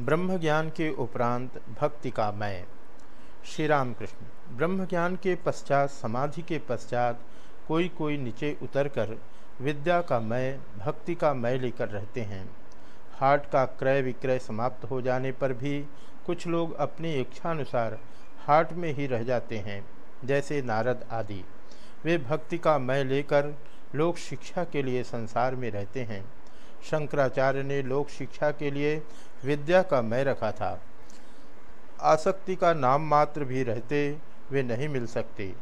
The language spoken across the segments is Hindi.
ब्रह्म ज्ञान के उपरांत भक्ति का मय। श्री राम कृष्ण ब्रह्म ज्ञान के पश्चात, समाधि के पश्चात कोई कोई नीचे उतरकर विद्या का मय, भक्ति का मय लेकर रहते हैं। हाट का क्रय विक्रय समाप्त हो जाने पर भी कुछ लोग अपनी इच्छानुसार हाट में ही रह जाते हैं, जैसे नारद आदि। वे भक्ति का मय लेकर लोक शिक्षा के लिए संसार में रहते हैं। शंकराचार्य ने लोक शिक्षा के लिए विद्या का मैं रखा था। आसक्ति का नाम मात्र भी रहते वे नहीं मिल सकते।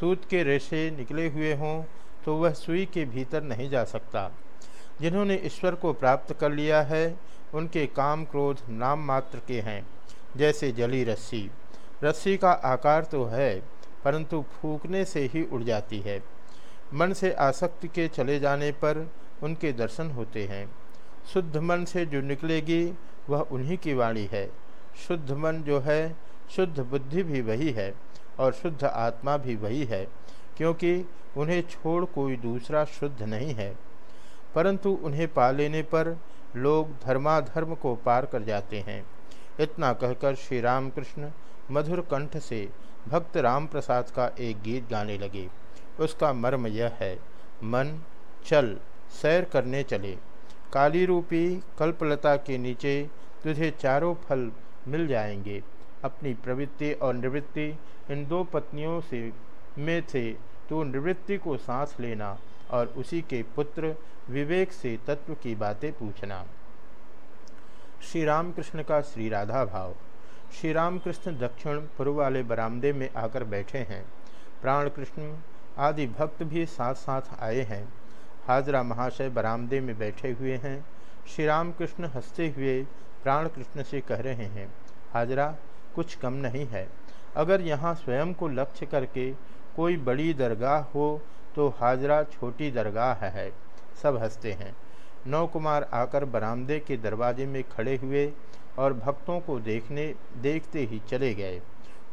सूत के रेशे निकले हुए हों तो वह सुई के भीतर नहीं जा सकता। जिन्होंने ईश्वर को प्राप्त कर लिया है, उनके काम क्रोध नाम मात्र के हैं, जैसे जली रस्सी। रस्सी का आकार तो है, परंतु फूकने से ही उड़ जाती है। मन से आसक्ति के चले जाने पर उनके दर्शन होते हैं। शुद्ध मन से जो निकलेगी वह उन्हीं की वाणी है। शुद्ध मन जो है, शुद्ध बुद्धि भी वही है और शुद्ध आत्मा भी वही है, क्योंकि उन्हें छोड़ कोई दूसरा शुद्ध नहीं है। परंतु उन्हें पा लेने पर लोग धर्माधर्म को पार कर जाते हैं। इतना कहकर श्री रामकृष्ण मधुर कंठ से भक्त राम प्रसाद का एक गीत गाने लगे। उसका मर्म यह है, मन, चल, सैर करने चले। काली रूपी कल्पलता के नीचे तुझे चारों फल मिल जाएँगे। अपनी प्रवृत्ति और निवृत्ति इन दो पत्नियों से, में से तू निवृत्ति को सांस लेना और उसी के पुत्र विवेक से तत्व की बातें पूछना। श्री रामकृष्ण का श्री राधा भाव। श्री रामकृष्ण दक्षिण पूर्व वाले बरामदे में आकर बैठे हैं। प्राण कृष्ण आदि भक्त भी साथ साथ आए हैं। हाजरा महाशय बरामदे में बैठे हुए हैं। श्री रामकृष्ण हँसते हुए प्राण कृष्ण से कह रहे हैं, हाजरा, कुछ कम नहीं है। अगर यहाँ स्वयं को लक्ष्य करके कोई बड़ी दरगाह हो तो हाजरा छोटी दरगाह है। सब हँसते हैं। नौ कुमार आकर बरामदे के दरवाजे में खड़े हुए और भक्तों को देखने, देखते ही चले गए।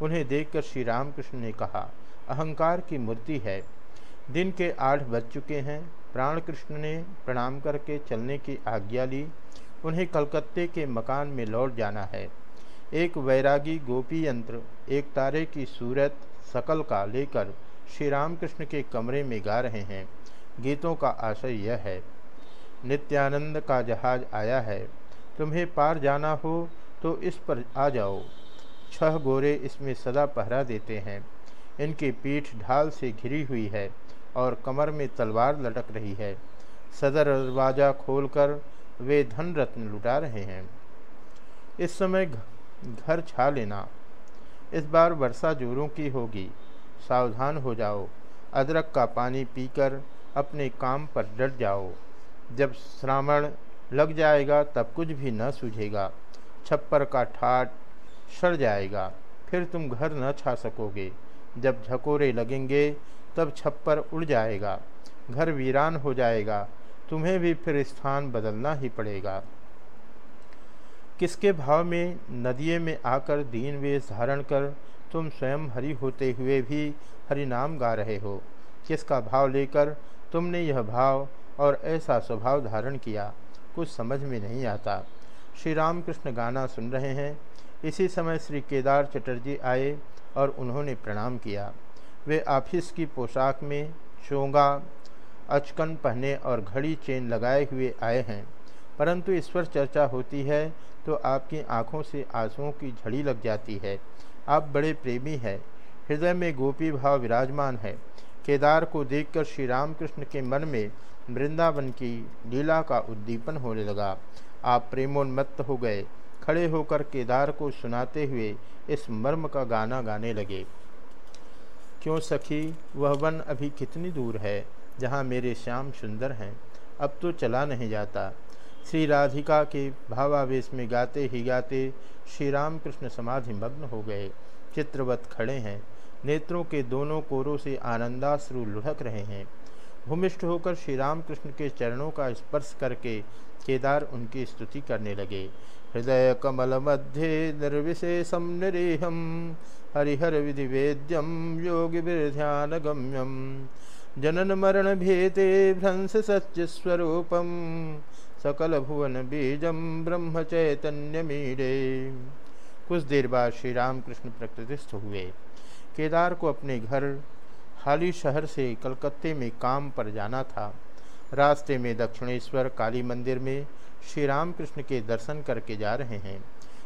उन्हें देखकर श्री रामकृष्ण ने कहा, अहंकार की मूर्ति है। दिन के आठ बज चुके हैं। प्राण कृष्ण ने प्रणाम करके चलने की आज्ञा ली। उन्हें कलकत्ते के मकान में लौट जाना है। एक वैरागी गोपी यंत्र एक तारे की सूरत, सकल का लेकर श्री रामकृष्ण के कमरे में गा रहे हैं। गीतों का आशय यह है। नित्यानंद का जहाज़ आया है। तुम्हें पार जाना हो तो इस पर आ जाओ। छह गोरे इसमें सदा पहरा देते हैं। इनकी पीठ ढाल से घिरी हुई है। और कमर में तलवार लटक रही है। सदर दरवाज़ा खोलकर वे धन रत्न लुटा रहे हैं। इस समय घर छा लेना। इस बार वर्षा जोरों की होगी। सावधान हो जाओ। अदरक का पानी पीकर अपने काम पर डट जाओ। जब श्रावण लग जाएगा तब कुछ भी न सूझेगा। छप्पर का ठाट सड़ जाएगा। फिर तुम घर न छा सकोगे। जब झकोरे लगेंगे तब छप्पर उड़ जाएगा। घर वीरान हो जाएगा। तुम्हें भी फिर स्थान बदलना ही पड़ेगा। किसके भाव में नदिये में आकर दीन वेश धारण कर तुम स्वयं हरि होते हुए भी हरि नाम गा रहे हो? किसका भाव लेकर तुमने यह भाव और ऐसा स्वभाव धारण किया? कुछ समझ में नहीं आता। श्री रामकृष्ण गाना सुन रहे हैं। इसी समय श्री केदार चटर्जी आए और उन्होंने प्रणाम किया। वे ऑफ़िस की पोशाक में चोंगा अचकन पहने और घड़ी चेन लगाए हुए आए हैं। परंतु ईश्वर चर्चा होती है तो आपकी आँखों से आंसुओं की झड़ी लग जाती है। आप बड़े प्रेमी हैं, हृदय में गोपी भाव विराजमान है। केदार को देखकर श्री रामकृष्ण के मन में वृंदावन की लीला का उद्दीपन होने लगा। आप प्रेमोन्मत्त हो गए, खड़े होकर केदार को सुनाते हुए इस मर्म का गाना गाने लगे। क्यों सखी, वह वन अभी कितनी दूर है, जहाँ मेरे श्याम सुंदर हैं। अब तो चला नहीं जाता। श्री राधिका के भावावेश में गाते ही गाते श्री राम कृष्ण समाधि मग्न हो गए। चित्रवत खड़े हैं। नेत्रों के दोनों कोरों से आनंदाश्रु लुढ़क रहे हैं। भूमिष्ठ होकर श्री राम कृष्ण के चरणों का स्पर्श करके केदार उनकी स्तुति करने लगे। हृदय कमल मध्य निर्विशेषम निरीहम हरिहर विधि वेद्यम योगी ध्यान गम्यम जनन मरण भेते भ्रंश सच्च स्वरूपम सकल भुवन बीजम ब्रह्म चैतन्य मीरे। कुछ देर बाद श्री रामकृष्ण प्रकृतिस्थ हुए। केदार को अपने घर हाली शहर से कलकत्ते में काम पर जाना था। रास्ते में दक्षिणेश्वर, काली मंदिर में श्री रामकृष्ण के दर्शन करके जा रहे हैं।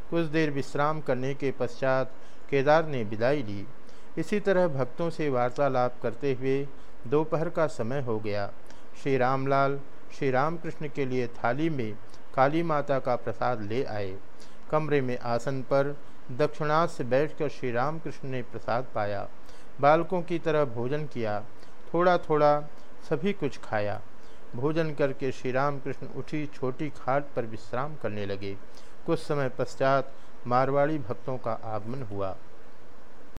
कुछ देर विश्राम करने के पश्चात केदार ने विदाई ली। इसी तरह भक्तों से वार्तालाप करते हुए दोपहर का समय हो गया। श्री रामलाल श्री रामकृष्ण के लिए थाली में काली माता का प्रसाद ले आए। कमरे में आसन पर दक्षिणाथ से बैठकर श्री रामकृष्ण ने प्रसाद पाया। बालकों की तरह भोजन किया थोड़ा थोड़ा सभी कुछ खाया। भोजन करके श्री राम कृष्ण उठी छोटी खाट पर विश्राम करने लगे। कुछ समय पश्चात मारवाड़ी भक्तों का आगमन हुआ।